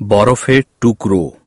বরফের টুকরো।